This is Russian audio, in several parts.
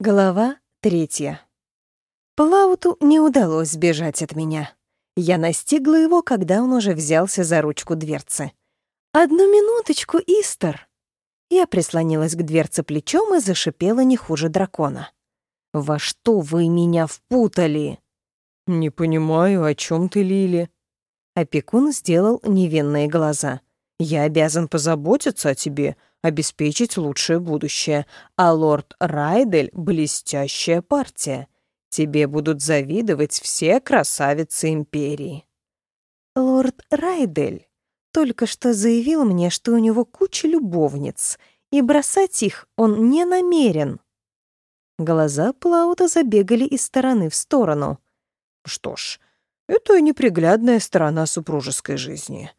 Глава третья. Плауту не удалось сбежать от меня. Я настигла его, когда он уже взялся за ручку дверцы. «Одну минуточку, Истер!» Я прислонилась к дверце плечом и зашипела не хуже дракона. «Во что вы меня впутали?» «Не понимаю, о чем ты, Лили?» Опекун сделал невинные глаза. «Я обязан позаботиться о тебе, обеспечить лучшее будущее, а лорд Райдель — блестящая партия. Тебе будут завидовать все красавицы Империи». «Лорд Райдель только что заявил мне, что у него куча любовниц, и бросать их он не намерен». Глаза Плаута забегали из стороны в сторону. «Что ж, это неприглядная сторона супружеской жизни.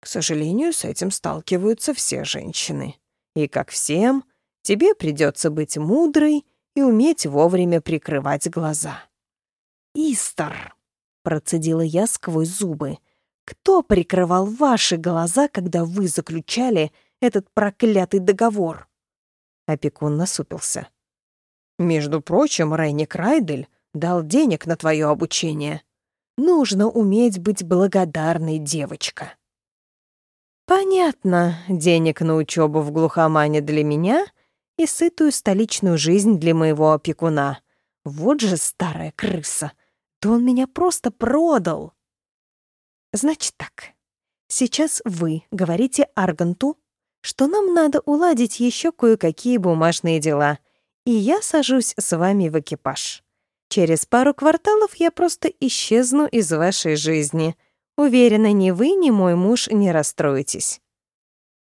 К сожалению, с этим сталкиваются все женщины. И как всем, тебе придется быть мудрой и уметь вовремя прикрывать глаза. «Истер», — процедила я сквозь зубы, — «кто прикрывал ваши глаза, когда вы заключали этот проклятый договор?» Опекун насупился. «Между прочим, Рейник Райдель дал денег на твое обучение. Нужно уметь быть благодарной, девочка». Понятно, денег на учебу в глухомане для меня и сытую столичную жизнь для моего опекуна. Вот же старая крыса. Да он меня просто продал. Значит так. Сейчас вы говорите Арганту, что нам надо уладить еще кое-какие бумажные дела, и я сажусь с вами в экипаж. Через пару кварталов я просто исчезну из вашей жизни — Уверена, ни вы, ни мой муж не расстроитесь».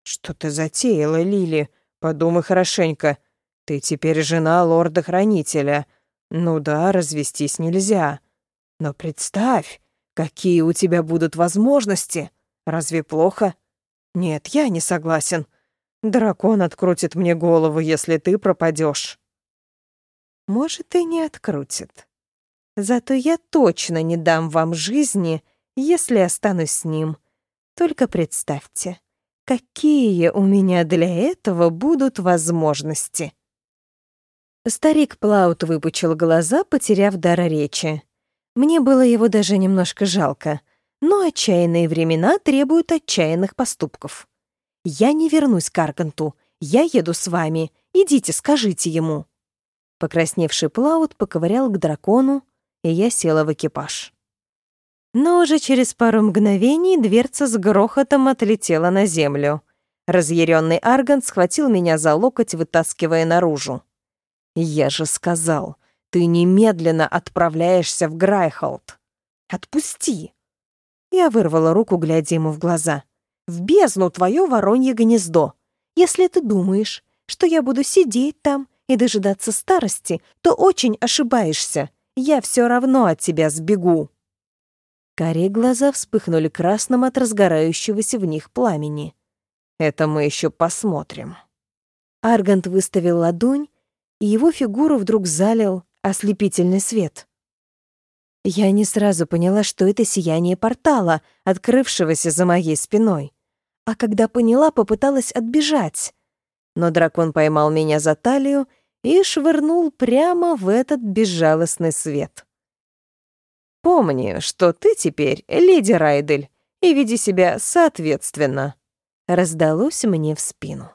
«Что ты затеяла, Лили? Подумай хорошенько. Ты теперь жена лорда-хранителя. Ну да, развестись нельзя. Но представь, какие у тебя будут возможности. Разве плохо? Нет, я не согласен. Дракон открутит мне голову, если ты пропадешь. Может, и не открутит. Зато я точно не дам вам жизни, если останусь с ним. Только представьте, какие у меня для этого будут возможности. Старик Плаут выпучил глаза, потеряв дар речи. Мне было его даже немножко жалко, но отчаянные времена требуют отчаянных поступков. «Я не вернусь к Арганту. Я еду с вами. Идите, скажите ему». Покрасневший Плаут поковылял к дракону, и я села в экипаж. Но уже через пару мгновений дверца с грохотом отлетела на землю. Разъяренный Арган схватил меня за локоть, вытаскивая наружу. «Я же сказал, ты немедленно отправляешься в Грайхолд. Отпусти!» Я вырвала руку, глядя ему в глаза. «В бездну твое воронье гнездо. Если ты думаешь, что я буду сидеть там и дожидаться старости, то очень ошибаешься. Я все равно от тебя сбегу». Карие глаза вспыхнули красным от разгорающегося в них пламени. «Это мы еще посмотрим». Аргант выставил ладонь, и его фигуру вдруг залил ослепительный свет. Я не сразу поняла, что это сияние портала, открывшегося за моей спиной. А когда поняла, попыталась отбежать. Но дракон поймал меня за талию и швырнул прямо в этот безжалостный свет. Помни, что ты теперь леди Райдель, и веди себя соответственно», раздалось мне в спину.